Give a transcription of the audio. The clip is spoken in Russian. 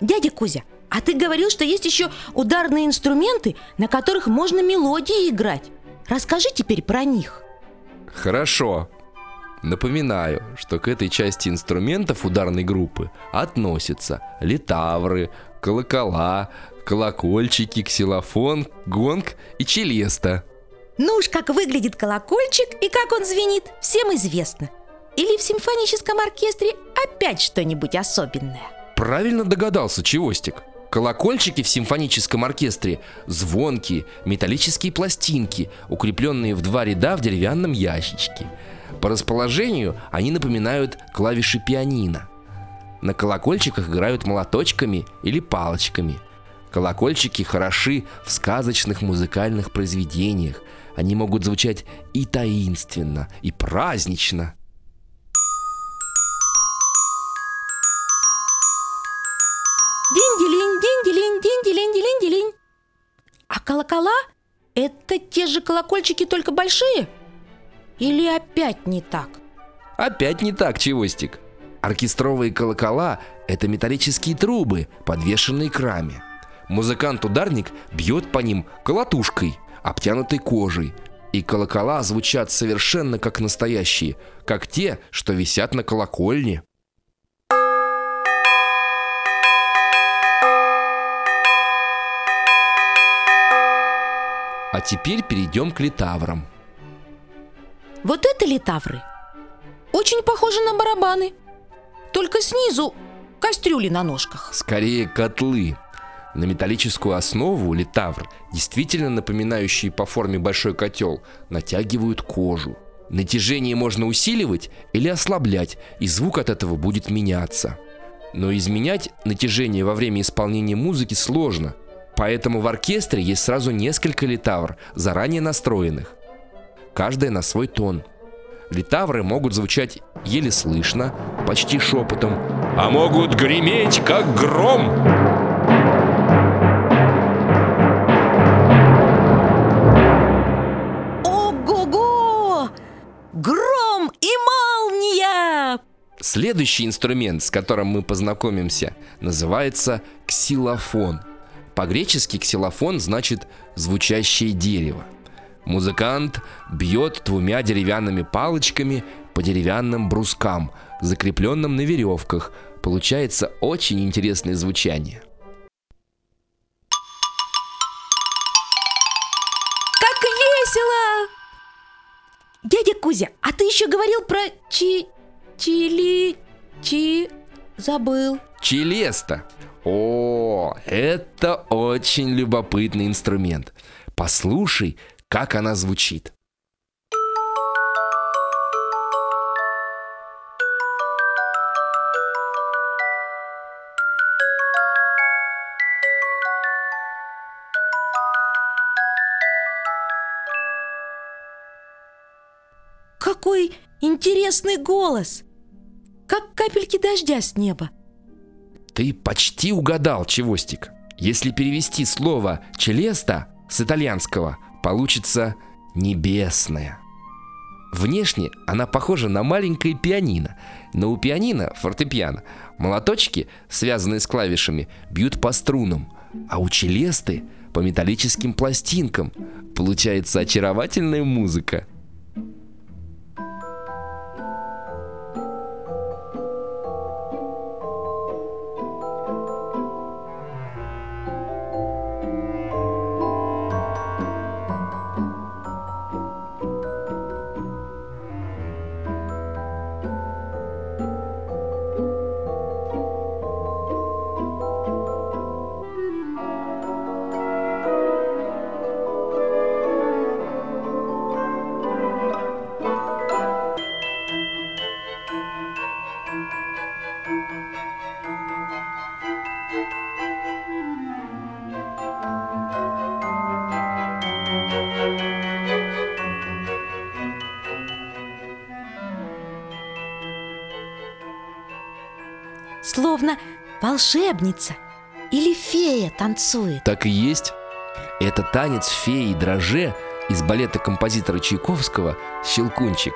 Дядя Кузя, а ты говорил, что есть еще ударные инструменты, на которых можно мелодии играть. Расскажи теперь про них. Хорошо. Напоминаю, что к этой части инструментов ударной группы относятся литавры, колокола, колокольчики, ксилофон, гонг и челеста. Ну уж как выглядит колокольчик и как он звенит, всем известно. Или в симфоническом оркестре опять что-нибудь особенное? Правильно догадался, Чевостик. Колокольчики в симфоническом оркестре звонкие, металлические пластинки, укрепленные в два ряда в деревянном ящичке. По расположению они напоминают клавиши пианино. На колокольчиках играют молоточками или палочками. Колокольчики хороши в сказочных музыкальных произведениях. Они могут звучать и таинственно, и празднично. Колокола – это те же колокольчики, только большие? Или опять не так? Опять не так, Чевостик. Оркестровые колокола – это металлические трубы, подвешенные к раме. Музыкант-ударник бьет по ним колотушкой, обтянутой кожей, и колокола звучат совершенно как настоящие, как те, что висят на колокольне. А теперь перейдем к литаврам. Вот это литавры. Очень похожи на барабаны. Только снизу кастрюли на ножках. Скорее котлы. На металлическую основу литавр, действительно напоминающий по форме большой котел, натягивают кожу. Натяжение можно усиливать или ослаблять, и звук от этого будет меняться. Но изменять натяжение во время исполнения музыки сложно, Поэтому в оркестре есть сразу несколько литавр, заранее настроенных. Каждая на свой тон. Литавры могут звучать еле слышно, почти шепотом, а могут греметь, как гром. Ого-го! Гром и молния! Следующий инструмент, с которым мы познакомимся, называется ксилофон – по-гречески ксилофон значит «звучащее дерево». Музыкант бьет двумя деревянными палочками по деревянным брускам, закрепленным на веревках. Получается очень интересное звучание. Как весело! Дядя Кузя, а ты еще говорил про чи... чили... чи... забыл. Челеста. О, это очень любопытный инструмент. Послушай, как она звучит. Какой интересный голос! Как капельки дождя с неба. Ты почти угадал, Чевостик. Если перевести слово «челеста» с итальянского, получится «небесная». Внешне она похожа на маленькое пианино, но у пианино, фортепиано, молоточки, связанные с клавишами, бьют по струнам, а у челесты по металлическим пластинкам. Получается очаровательная музыка – Словно волшебница или фея танцует. Так и есть. Это танец феи Дроже из балета композитора Чайковского «Щелкунчик».